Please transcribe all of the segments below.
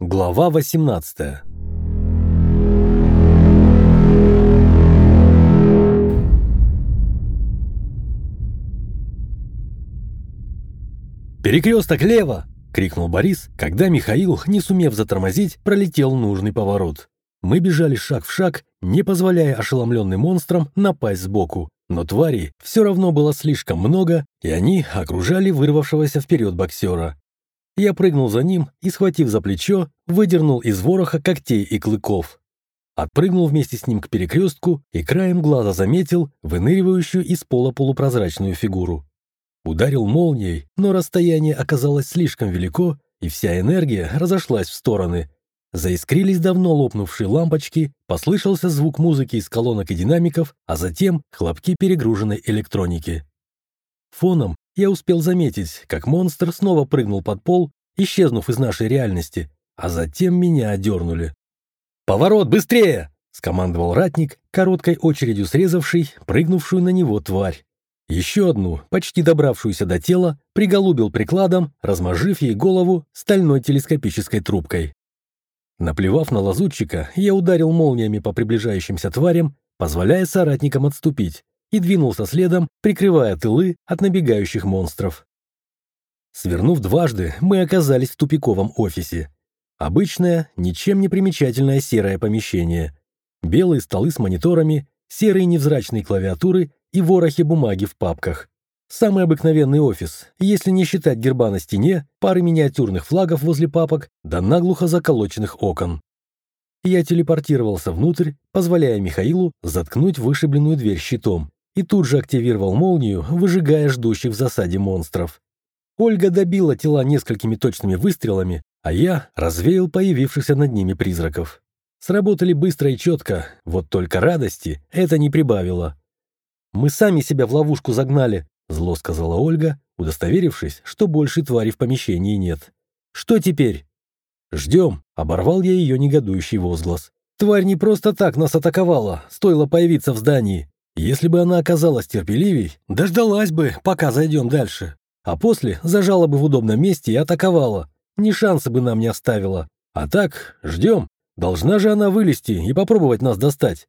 Глава 18 «Перекресток лево!» — крикнул Борис, когда Михаил, не сумев затормозить, пролетел нужный поворот. Мы бежали шаг в шаг, не позволяя ошеломленным монстрам напасть сбоку. Но тварей все равно было слишком много, и они окружали вырвавшегося вперед боксера. Я прыгнул за ним и, схватив за плечо, выдернул из вороха когтей и клыков. Отпрыгнул вместе с ним к перекрестку и краем глаза заметил выныривающую из пола полупрозрачную фигуру. Ударил молнией, но расстояние оказалось слишком велико, и вся энергия разошлась в стороны. Заискрились давно лопнувшие лампочки, послышался звук музыки из колонок и динамиков, а затем хлопки перегруженной электроники. Фоном я успел заметить, как монстр снова прыгнул под пол, исчезнув из нашей реальности, а затем меня одернули. «Поворот, быстрее!» — скомандовал ратник, короткой очередью срезавший прыгнувшую на него тварь. Еще одну, почти добравшуюся до тела, приголубил прикладом, размажив ей голову стальной телескопической трубкой. Наплевав на лазутчика, я ударил молниями по приближающимся тварям, позволяя соратникам отступить, и двинулся следом, прикрывая тылы от набегающих монстров. Свернув дважды, мы оказались в тупиковом офисе. Обычное, ничем не примечательное серое помещение. Белые столы с мониторами, серые невзрачные клавиатуры и ворохи бумаги в папках. Самый обыкновенный офис, если не считать герба на стене, пары миниатюрных флагов возле папок да наглухо заколоченных окон. Я телепортировался внутрь, позволяя Михаилу заткнуть вышибленную дверь щитом, и тут же активировал молнию, выжигая ждущих в засаде монстров. Ольга добила тела несколькими точными выстрелами, а я развеял появившихся над ними призраков. Сработали быстро и четко, вот только радости это не прибавило. «Мы сами себя в ловушку загнали», — зло сказала Ольга, удостоверившись, что больше твари в помещении нет. «Что теперь?» «Ждем», — оборвал я ее негодующий возглас. «Тварь не просто так нас атаковала, стоило появиться в здании. Если бы она оказалась терпеливей, дождалась бы, пока зайдем дальше. А после зажала бы в удобном месте и атаковала. Ни шанса бы нам не оставила. А так, ждем. Должна же она вылезти и попробовать нас достать.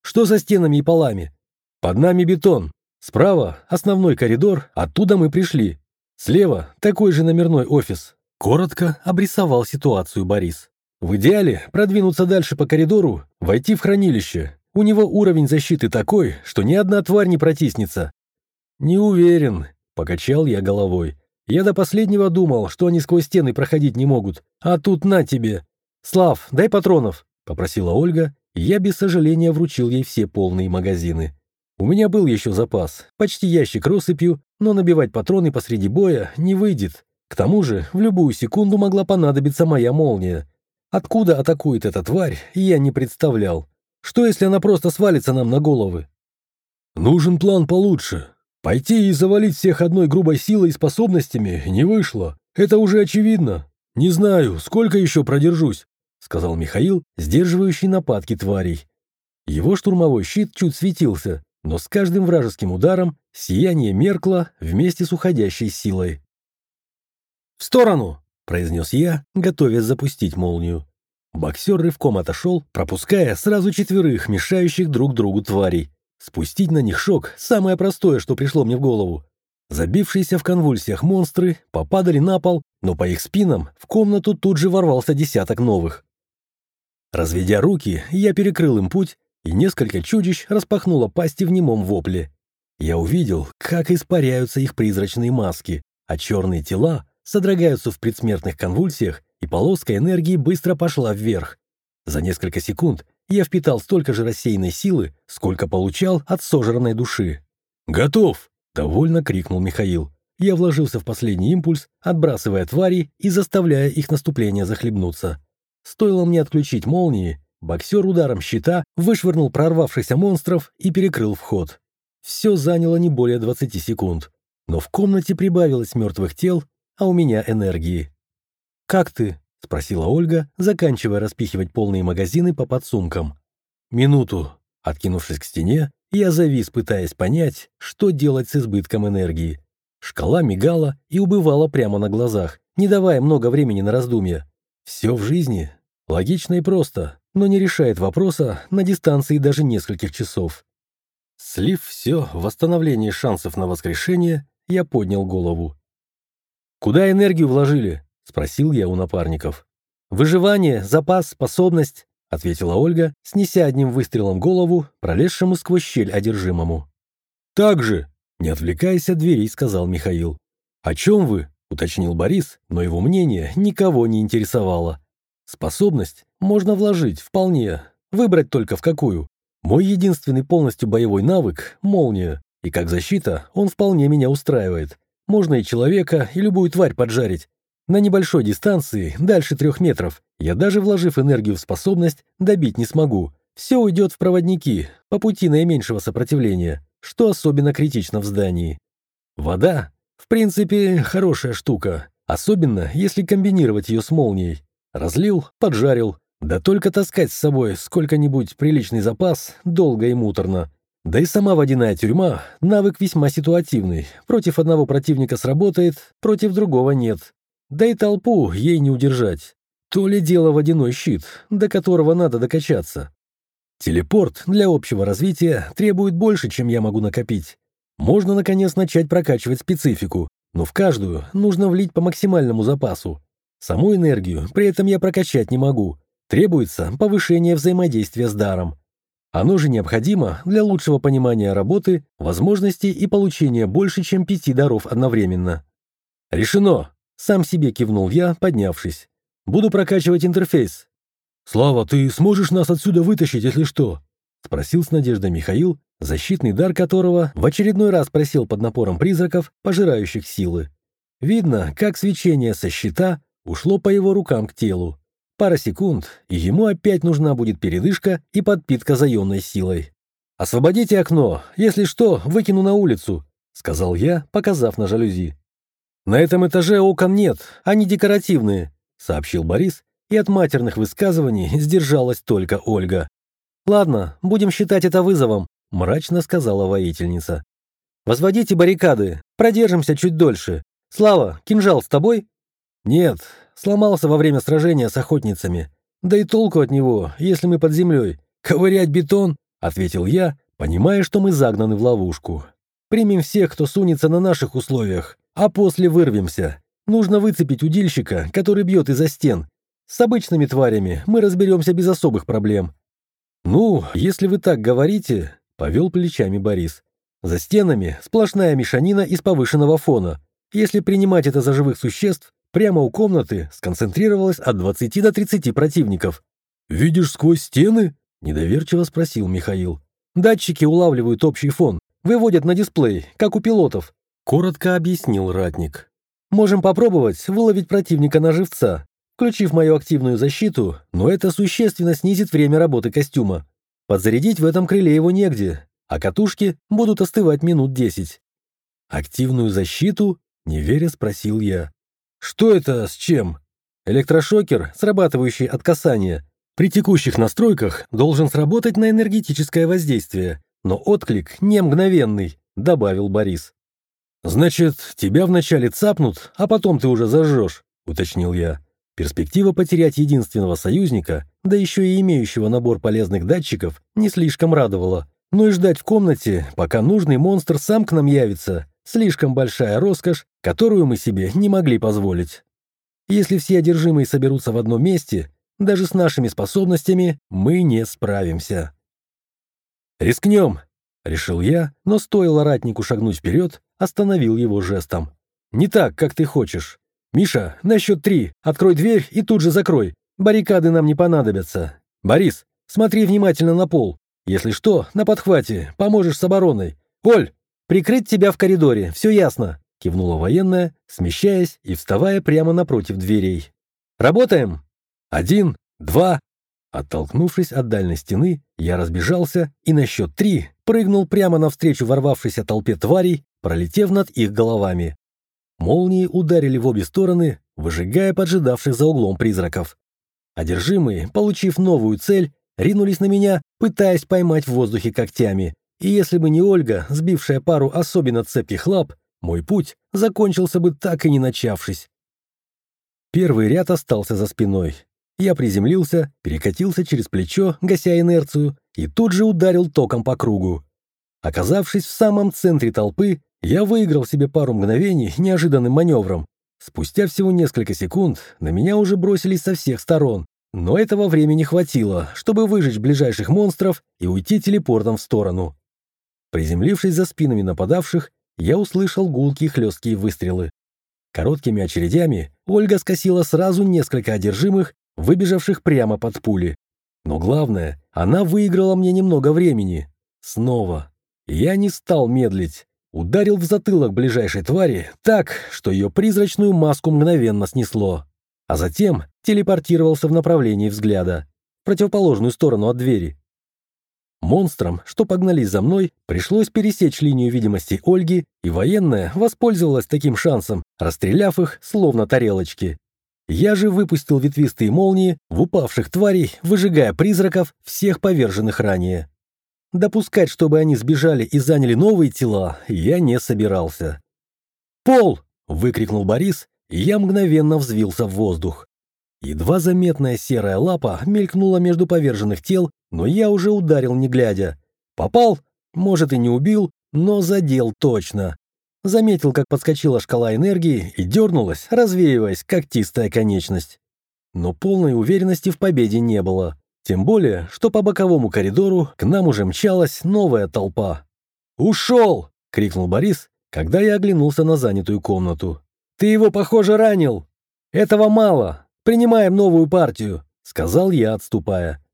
Что со стенами и полами? Под нами бетон. Справа основной коридор, оттуда мы пришли. Слева такой же номерной офис. Коротко обрисовал ситуацию Борис. В идеале продвинуться дальше по коридору, войти в хранилище, у него уровень защиты такой, что ни одна тварь не протиснется». «Не уверен», — покачал я головой. «Я до последнего думал, что они сквозь стены проходить не могут. А тут на тебе. Слав, дай патронов», — попросила Ольга, и я без сожаления вручил ей все полные магазины. У меня был еще запас, почти ящик россыпью, но набивать патроны посреди боя не выйдет. К тому же в любую секунду могла понадобиться моя молния. Откуда атакует эта тварь, я не представлял. Что, если она просто свалится нам на головы? Нужен план получше. Пойти и завалить всех одной грубой силой и способностями не вышло. Это уже очевидно. Не знаю, сколько еще продержусь, сказал Михаил, сдерживающий нападки тварей. Его штурмовой щит чуть светился, но с каждым вражеским ударом сияние меркло вместе с уходящей силой. «В сторону!» – произнес я, готовясь запустить молнию. Боксер рывком отошел, пропуская сразу четверых мешающих друг другу тварей. Спустить на них шок – самое простое, что пришло мне в голову. Забившиеся в конвульсиях монстры попадали на пол, но по их спинам в комнату тут же ворвался десяток новых. Разведя руки, я перекрыл им путь, и несколько чудищ распахнуло пасти в немом вопле. Я увидел, как испаряются их призрачные маски, а черные тела содрогаются в предсмертных конвульсиях и полоска энергии быстро пошла вверх. За несколько секунд я впитал столько же рассеянной силы, сколько получал от сожранной души. «Готов!» — довольно крикнул Михаил. Я вложился в последний импульс, отбрасывая твари и заставляя их наступление захлебнуться. Стоило мне отключить молнии, боксер ударом щита вышвырнул прорвавшихся монстров и перекрыл вход. Все заняло не более 20 секунд, но в комнате прибавилось мертвых тел, а у меня энергии. «Как ты?» — спросила Ольга, заканчивая распихивать полные магазины по подсумкам. «Минуту». Откинувшись к стене, я завис, пытаясь понять, что делать с избытком энергии. Шкала мигала и убывала прямо на глазах, не давая много времени на раздумья. Все в жизни логично и просто, но не решает вопроса на дистанции даже нескольких часов. Слив все восстановление шансов на воскрешение, я поднял голову. «Куда энергию вложили?» — спросил я у напарников. «Выживание, запас, способность», — ответила Ольга, снеся одним выстрелом голову, пролезшему сквозь щель одержимому. «Так же!» — не отвлекаясь от дверей, сказал Михаил. «О чем вы?» — уточнил Борис, но его мнение никого не интересовало. «Способность можно вложить, вполне. Выбрать только в какую. Мой единственный полностью боевой навык — молния, и как защита он вполне меня устраивает. Можно и человека, и любую тварь поджарить. На небольшой дистанции, дальше трех метров, я даже вложив энергию в способность, добить не смогу. Все уйдет в проводники, по пути наименьшего сопротивления, что особенно критично в здании. Вода, в принципе, хорошая штука, особенно если комбинировать ее с молнией. Разлил, поджарил, да только таскать с собой сколько-нибудь приличный запас долго и муторно. Да и сама водяная тюрьма — навык весьма ситуативный. Против одного противника сработает, против другого нет. Да и толпу ей не удержать. То ли дело водяной щит, до которого надо докачаться. Телепорт для общего развития требует больше, чем я могу накопить. Можно, наконец, начать прокачивать специфику, но в каждую нужно влить по максимальному запасу. Саму энергию при этом я прокачать не могу. Требуется повышение взаимодействия с даром. Оно же необходимо для лучшего понимания работы, возможностей и получения больше, чем пяти даров одновременно. Решено! Сам себе кивнул я, поднявшись. «Буду прокачивать интерфейс». «Слава, ты сможешь нас отсюда вытащить, если что?» — спросил с надеждой Михаил, защитный дар которого в очередной раз просел под напором призраков, пожирающих силы. Видно, как свечение со щита ушло по его рукам к телу. Пара секунд, и ему опять нужна будет передышка и подпитка заемной силой. «Освободите окно, если что, выкину на улицу», — сказал я, показав на жалюзи. «На этом этаже окон нет, они декоративные», — сообщил Борис, и от матерных высказываний сдержалась только Ольга. «Ладно, будем считать это вызовом», — мрачно сказала воительница. «Возводите баррикады, продержимся чуть дольше. Слава, кинжал с тобой?» «Нет, сломался во время сражения с охотницами. Да и толку от него, если мы под землей. Ковырять бетон?» — ответил я, понимая, что мы загнаны в ловушку. «Примем всех, кто сунется на наших условиях а после вырвемся. Нужно выцепить удильщика, который бьет из-за стен. С обычными тварями мы разберемся без особых проблем». «Ну, если вы так говорите», — повел плечами Борис. «За стенами сплошная мешанина из повышенного фона. Если принимать это за живых существ, прямо у комнаты сконцентрировалось от 20 до 30 противников». «Видишь сквозь стены?» — недоверчиво спросил Михаил. «Датчики улавливают общий фон, выводят на дисплей, как у пилотов. Коротко объяснил ратник. «Можем попробовать выловить противника на живца, включив мою активную защиту, но это существенно снизит время работы костюма. Подзарядить в этом крыле его негде, а катушки будут остывать минут десять». «Активную защиту?» — неверя спросил я. «Что это с чем?» «Электрошокер, срабатывающий от касания. При текущих настройках должен сработать на энергетическое воздействие, но отклик не мгновенный», — добавил Борис. «Значит, тебя вначале цапнут, а потом ты уже зажжешь», — уточнил я. Перспектива потерять единственного союзника, да еще и имеющего набор полезных датчиков, не слишком радовала. Но и ждать в комнате, пока нужный монстр сам к нам явится, слишком большая роскошь, которую мы себе не могли позволить. Если все одержимые соберутся в одном месте, даже с нашими способностями мы не справимся. «Рискнем», — решил я, но стоило ратнику шагнуть вперед, остановил его жестом. «Не так, как ты хочешь. Миша, на счет три, открой дверь и тут же закрой. Баррикады нам не понадобятся. Борис, смотри внимательно на пол. Если что, на подхвате, поможешь с обороной. Оль, прикрыть тебя в коридоре, все ясно», — кивнула военная, смещаясь и вставая прямо напротив дверей. «Работаем? Один, два...» Оттолкнувшись от дальней стены, я разбежался и на счет три прыгнул прямо навстречу ворвавшейся толпе тварей, пролетев над их головами. Молнии ударили в обе стороны, выжигая поджидавших за углом призраков. Одержимые, получив новую цель, ринулись на меня, пытаясь поймать в воздухе когтями. И если бы не Ольга, сбившая пару особенно цепких лап, мой путь закончился бы так и не начавшись. Первый ряд остался за спиной. Я приземлился, перекатился через плечо, гася инерцию, и тут же ударил током по кругу. Оказавшись в самом центре толпы, я выиграл себе пару мгновений неожиданным маневром. Спустя всего несколько секунд на меня уже бросились со всех сторон, но этого времени хватило, чтобы выжечь ближайших монстров и уйти телепортом в сторону. Приземлившись за спинами нападавших, я услышал гулкие хлесткие выстрелы. Короткими очередями Ольга скосила сразу несколько одержимых, выбежавших прямо под пули. Но главное, она выиграла мне немного времени. Снова. Я не стал медлить. Ударил в затылок ближайшей твари так, что ее призрачную маску мгновенно снесло. А затем телепортировался в направлении взгляда, в противоположную сторону от двери. Монстрам, что погнались за мной, пришлось пересечь линию видимости Ольги, и военная воспользовалась таким шансом, расстреляв их, словно тарелочки. Я же выпустил ветвистые молнии в упавших тварей, выжигая призраков, всех поверженных ранее. Допускать, чтобы они сбежали и заняли новые тела, я не собирался. «Пол!» — выкрикнул Борис, и я мгновенно взвился в воздух. Едва заметная серая лапа мелькнула между поверженных тел, но я уже ударил не глядя. Попал, может и не убил, но задел точно. Заметил, как подскочила шкала энергии и дернулась, развеиваясь, как тистая конечность. Но полной уверенности в победе не было. Тем более, что по боковому коридору к нам уже мчалась новая толпа. «Ушел!» — крикнул Борис, когда я оглянулся на занятую комнату. «Ты его, похоже, ранил! Этого мало! Принимаем новую партию!» — сказал я, отступая.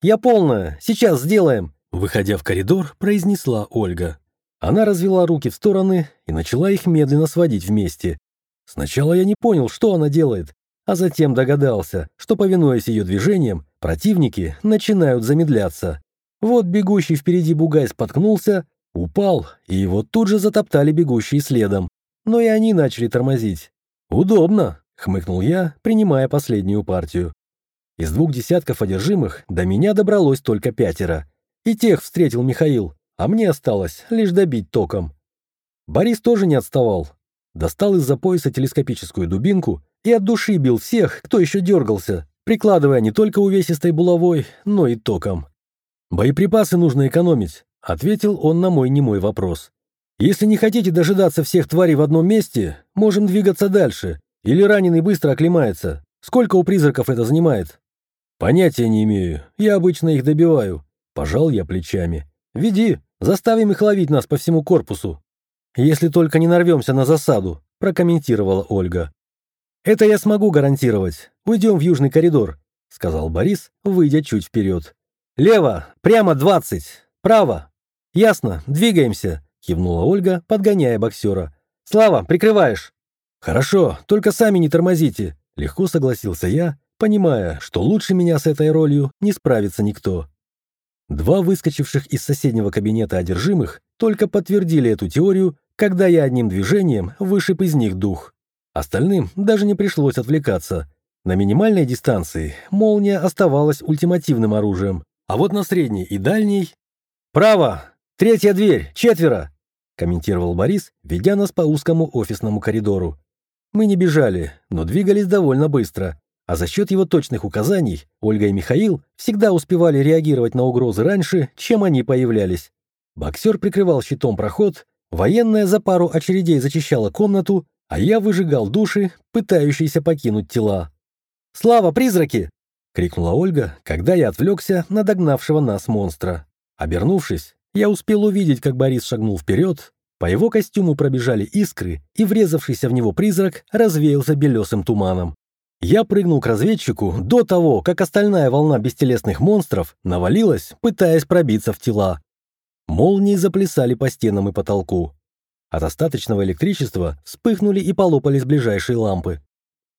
«Я полная! Сейчас сделаем!» Выходя в коридор, произнесла Ольга. Она развела руки в стороны и начала их медленно сводить вместе. Сначала я не понял, что она делает, а затем догадался, что, повинуясь ее движениям, противники начинают замедляться. Вот бегущий впереди бугай споткнулся, упал, и его тут же затоптали бегущие следом. Но и они начали тормозить. «Удобно», — хмыкнул я, принимая последнюю партию. Из двух десятков одержимых до меня добралось только пятеро. И тех встретил Михаил, а мне осталось лишь добить током. Борис тоже не отставал. Достал из-за пояса телескопическую дубинку и от души бил всех, кто еще дергался, прикладывая не только увесистой булавой, но и током. «Боеприпасы нужно экономить», — ответил он на мой немой вопрос. «Если не хотите дожидаться всех тварей в одном месте, можем двигаться дальше, или раненый быстро оклемается. Сколько у призраков это занимает?» «Понятия не имею. Я обычно их добиваю». Пожал я плечами. «Веди, заставим их ловить нас по всему корпусу». «Если только не нарвемся на засаду», прокомментировала Ольга. «Это я смогу гарантировать. Уйдем в южный коридор», — сказал Борис, выйдя чуть вперед. «Лево, прямо двадцать, право. Ясно, двигаемся», — кивнула Ольга, подгоняя боксера. «Слава, прикрываешь». «Хорошо, только сами не тормозите», — легко согласился я, понимая, что лучше меня с этой ролью не справится никто. Два выскочивших из соседнего кабинета одержимых только подтвердили эту теорию, когда я одним движением вышиб из них дух. Остальным даже не пришлось отвлекаться. На минимальной дистанции молния оставалась ультимативным оружием, а вот на средней и дальней... «Право! Третья дверь! Четверо!» комментировал Борис, ведя нас по узкому офисному коридору. Мы не бежали, но двигались довольно быстро, а за счет его точных указаний Ольга и Михаил всегда успевали реагировать на угрозы раньше, чем они появлялись. Боксер прикрывал щитом проход, военная за пару очередей зачищала комнату, а я выжигал души, пытающиеся покинуть тела. «Слава, призраки!» — крикнула Ольга, когда я отвлекся на догнавшего нас монстра. Обернувшись, я успел увидеть, как Борис шагнул вперед, по его костюму пробежали искры, и врезавшийся в него призрак развеялся белесым туманом. Я прыгнул к разведчику до того, как остальная волна бестелесных монстров навалилась, пытаясь пробиться в тела. Молнии заплясали по стенам и потолку. От остаточного электричества вспыхнули и полопались ближайшие лампы.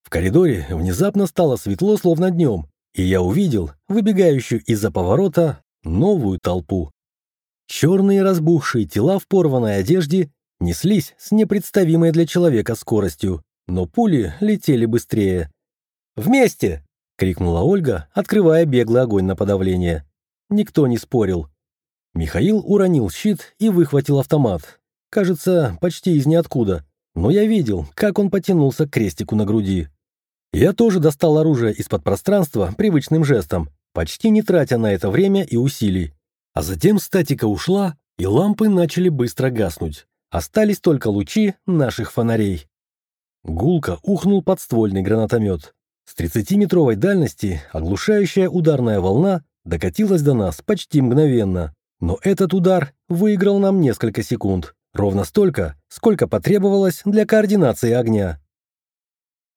В коридоре внезапно стало светло, словно днем, и я увидел выбегающую из-за поворота новую толпу. Черные разбухшие тела в порванной одежде неслись с непредставимой для человека скоростью, но пули летели быстрее. «Вместе!» — крикнула Ольга, открывая беглый огонь на подавление. Никто не спорил. Михаил уронил щит и выхватил автомат, Кажется, почти из ниоткуда. Но я видел, как он потянулся к крестику на груди. Я тоже достал оружие из-под пространства привычным жестом, почти не тратя на это время и усилий. А затем статика ушла, и лампы начали быстро гаснуть. Остались только лучи наших фонарей. Гулко ухнул подствольный гранатомет. С 30-метровой дальности оглушающая ударная волна докатилась до нас почти мгновенно. Но этот удар выиграл нам несколько секунд. Ровно столько, сколько потребовалось для координации огня.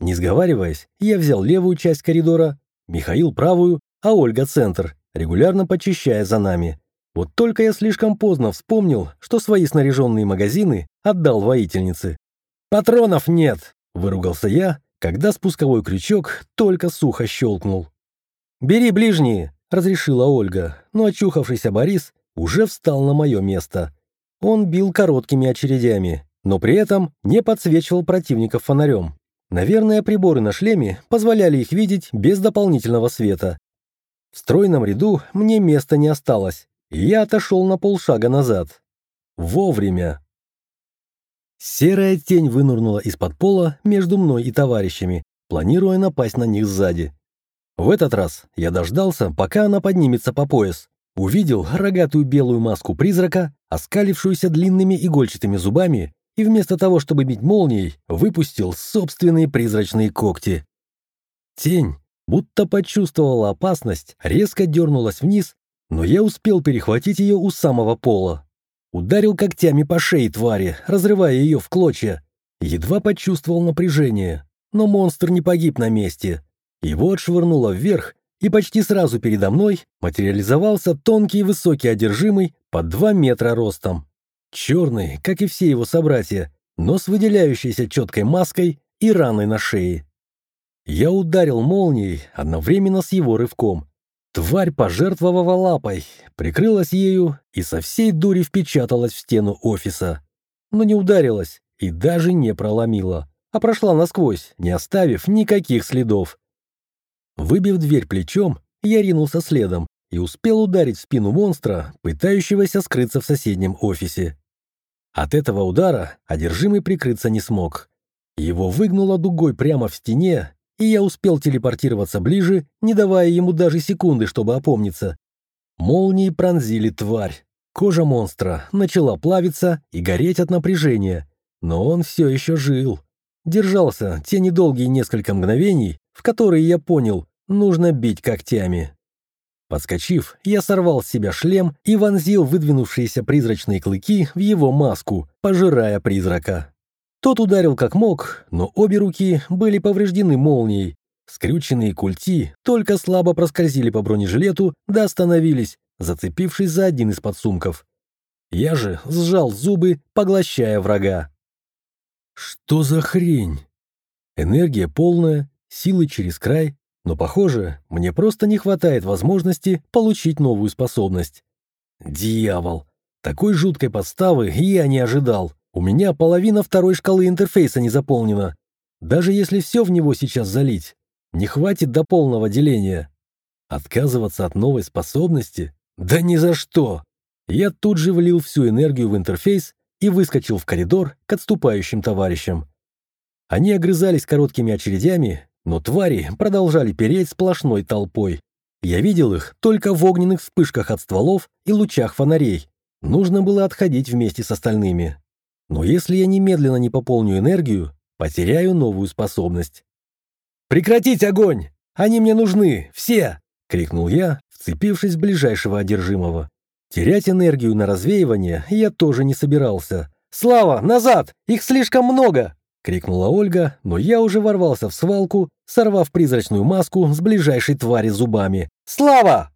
Не сговариваясь, я взял левую часть коридора, Михаил правую, а Ольга центр, регулярно почищая за нами. Вот только я слишком поздно вспомнил, что свои снаряженные магазины отдал воительнице. «Патронов нет!» – выругался я, когда спусковой крючок только сухо щелкнул. «Бери ближние!» – разрешила Ольга, но очухавшийся Борис уже встал на мое место. Он бил короткими очередями, но при этом не подсвечивал противников фонарем. Наверное, приборы на шлеме позволяли их видеть без дополнительного света. В стройном ряду мне места не осталось, и я отошел на полшага назад. Вовремя. Серая тень вынырнула из-под пола между мной и товарищами, планируя напасть на них сзади. В этот раз я дождался, пока она поднимется по пояс. Увидел рогатую белую маску призрака, оскалившуюся длинными игольчатыми зубами и вместо того, чтобы бить молнией, выпустил собственные призрачные когти. Тень, будто почувствовала опасность, резко дернулась вниз, но я успел перехватить ее у самого пола. Ударил когтями по шее твари, разрывая ее в клочья. Едва почувствовал напряжение, но монстр не погиб на месте. Его отшвырнуло вверх, и почти сразу передо мной материализовался тонкий и высокий одержимый под два метра ростом. Черный, как и все его собратья, но с выделяющейся четкой маской и раной на шее. Я ударил молнией одновременно с его рывком. Тварь пожертвовала лапой, прикрылась ею и со всей дури впечаталась в стену офиса. Но не ударилась и даже не проломила, а прошла насквозь, не оставив никаких следов. Выбив дверь плечом, я ринулся следом и успел ударить в спину монстра, пытающегося скрыться в соседнем офисе. От этого удара одержимый прикрыться не смог. Его выгнуло дугой прямо в стене, и я успел телепортироваться ближе, не давая ему даже секунды, чтобы опомниться. Молнии пронзили тварь. Кожа монстра начала плавиться и гореть от напряжения, но он все еще жил. Держался те недолгие несколько мгновений, в которые я понял, нужно бить когтями. Подскочив, я сорвал с себя шлем и вонзил выдвинувшиеся призрачные клыки в его маску, пожирая призрака. Тот ударил как мог, но обе руки были повреждены молнией. Скрюченные культи только слабо проскользили по бронежилету да остановились, зацепившись за один из подсумков. Я же сжал зубы, поглощая врага. Что за хрень? Энергия полная, силы через край, но, похоже, мне просто не хватает возможности получить новую способность. Дьявол! Такой жуткой подставы я не ожидал. У меня половина второй шкалы интерфейса не заполнена. Даже если все в него сейчас залить, не хватит до полного деления. Отказываться от новой способности? Да ни за что! Я тут же влил всю энергию в интерфейс и выскочил в коридор к отступающим товарищам. Они огрызались короткими очередями, но твари продолжали переть сплошной толпой. Я видел их только в огненных вспышках от стволов и лучах фонарей. Нужно было отходить вместе с остальными. Но если я немедленно не пополню энергию, потеряю новую способность. «Прекратить огонь! Они мне нужны! Все!» — крикнул я, вцепившись в ближайшего одержимого. Терять энергию на развеивание я тоже не собирался. «Слава, назад! Их слишком много!» — крикнула Ольга, но я уже ворвался в свалку, сорвав призрачную маску с ближайшей твари зубами. «Слава!»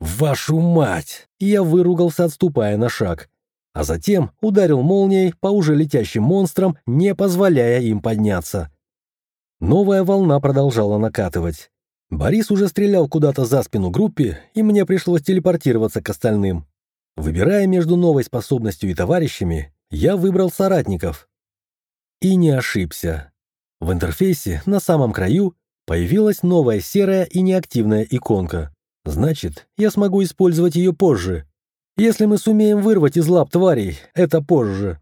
«Вашу мать!» Я выругался, отступая на шаг. А затем ударил молнией по уже летящим монстрам, не позволяя им подняться. Новая волна продолжала накатывать. Борис уже стрелял куда-то за спину группе, и мне пришлось телепортироваться к остальным. Выбирая между новой способностью и товарищами, я выбрал соратников, и не ошибся. В интерфейсе на самом краю появилась новая серая и неактивная иконка. Значит, я смогу использовать ее позже. Если мы сумеем вырвать из лап тварей, это позже.